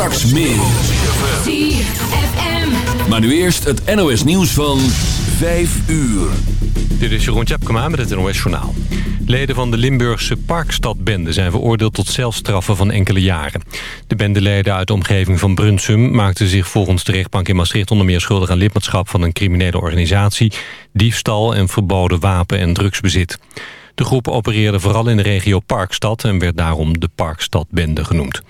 Straks meer. Maar nu eerst het NOS nieuws van 5 uur. Dit is Jeroen Tjepkema met het NOS Journaal. Leden van de Limburgse Parkstadbende zijn veroordeeld tot zelfstraffen van enkele jaren. De bendeleden uit de omgeving van Brunsum maakten zich volgens de rechtbank in Maastricht onder meer schuldig aan lidmaatschap van een criminele organisatie, diefstal en verboden wapen- en drugsbezit. De groep opereerde vooral in de regio Parkstad en werd daarom de Parkstadbende genoemd.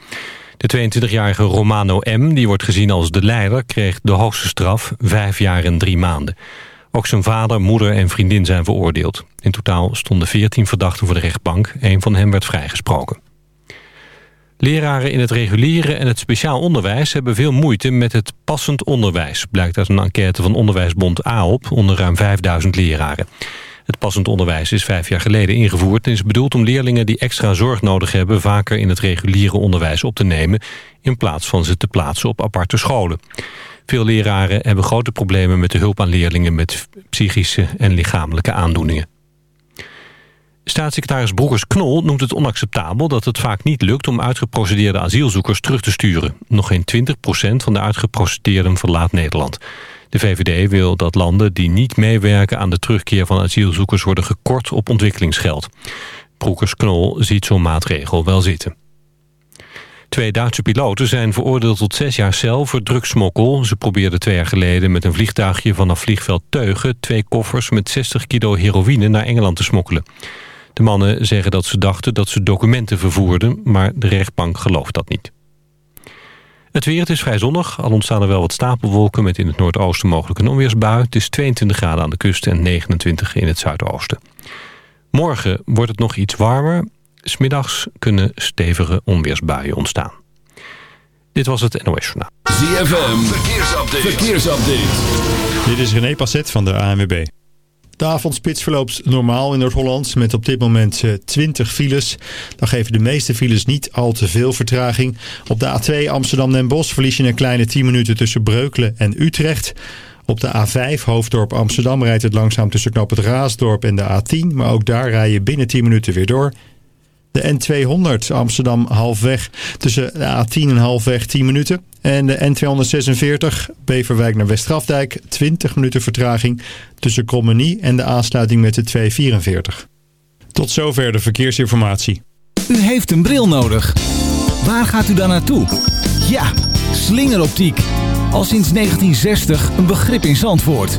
De 22-jarige Romano M., die wordt gezien als de leider... kreeg de hoogste straf, vijf jaar en drie maanden. Ook zijn vader, moeder en vriendin zijn veroordeeld. In totaal stonden 14 verdachten voor de rechtbank. Een van hen werd vrijgesproken. Leraren in het reguliere en het speciaal onderwijs... hebben veel moeite met het passend onderwijs... blijkt uit een enquête van Onderwijsbond AOP... onder ruim 5000 leraren. Het passend onderwijs is vijf jaar geleden ingevoerd... en is bedoeld om leerlingen die extra zorg nodig hebben... vaker in het reguliere onderwijs op te nemen... in plaats van ze te plaatsen op aparte scholen. Veel leraren hebben grote problemen met de hulp aan leerlingen... met psychische en lichamelijke aandoeningen. Staatssecretaris Broekers-Knol noemt het onacceptabel dat het vaak niet lukt om uitgeprocedeerde asielzoekers terug te sturen. Nog geen 20% van de uitgeprocedeerden verlaat Nederland. De VVD wil dat landen die niet meewerken aan de terugkeer van asielzoekers worden gekort op ontwikkelingsgeld. Broekers-Knol ziet zo'n maatregel wel zitten. Twee Duitse piloten zijn veroordeeld tot zes jaar cel voor drugsmokkel. Ze probeerden twee jaar geleden met een vliegtuigje vanaf vliegveld Teugen... twee koffers met 60 kilo heroïne naar Engeland te smokkelen. De mannen zeggen dat ze dachten dat ze documenten vervoerden... maar de rechtbank gelooft dat niet. Het weer, het is vrij zonnig. Al ontstaan er wel wat stapelwolken met in het noordoosten mogelijk een onweersbui. Het is 22 graden aan de kust en 29 in het zuidoosten. Morgen wordt het nog iets warmer. Smiddags kunnen stevige onweersbuien ontstaan. Dit was het NOS Journaal. ZFM, verkeersupdate. verkeersupdate. Dit is René Passet van de ANWB. De avondspits verloopt normaal in Noord-Holland met op dit moment 20 eh, files. Dan geven de meeste files niet al te veel vertraging. Op de A2 Amsterdam-Den Bosch verlies je een kleine 10 minuten tussen Breukelen en Utrecht. Op de A5 Hoofddorp Amsterdam rijdt het langzaam tussen knop het Raasdorp en de A10. Maar ook daar rij je binnen 10 minuten weer door. De N200 Amsterdam halfweg tussen de A10 en halfweg 10 minuten. En de N246 Beverwijk naar Westgrafdijk 20 minuten vertraging tussen Krommenie en de aansluiting met de 244. Tot zover de verkeersinformatie. U heeft een bril nodig. Waar gaat u dan naartoe? Ja, slingeroptiek. Al sinds 1960 een begrip in Zandvoort.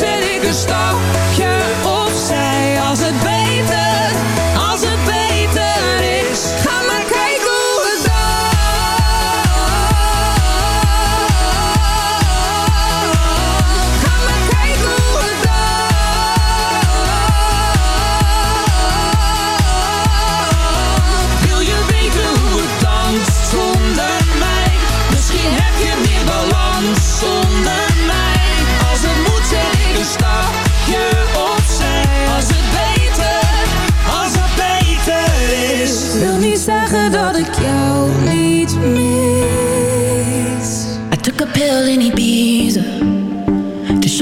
zet ik een stapje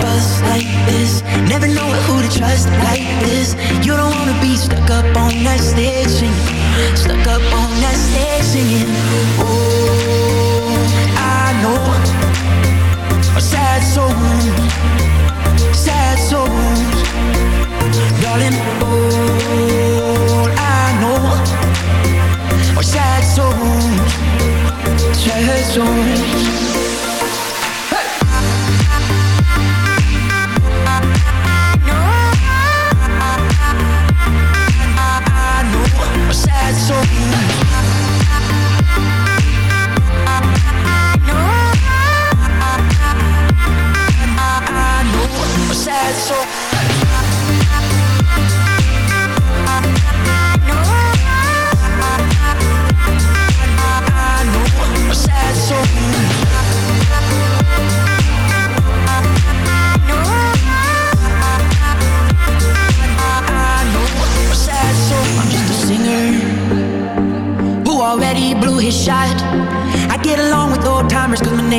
bus like this, never know who to trust like this. You don't wanna be stuck up on that stage singing, stuck up on that stage singing. Oh, I know. A sad soul. Sad souls Darling, all I know. Are sad souls Sad souls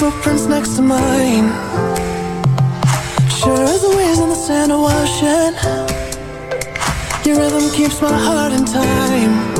footprints next to mine. Sure as the waves on the sand are washing Your rhythm keeps my heart in time.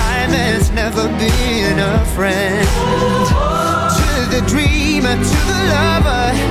time has never been a friend. To the dreamer, to the lover,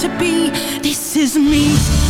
to be. This is me.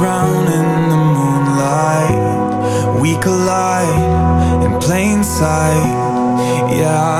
drown in the moonlight. We collide in plain sight. Yeah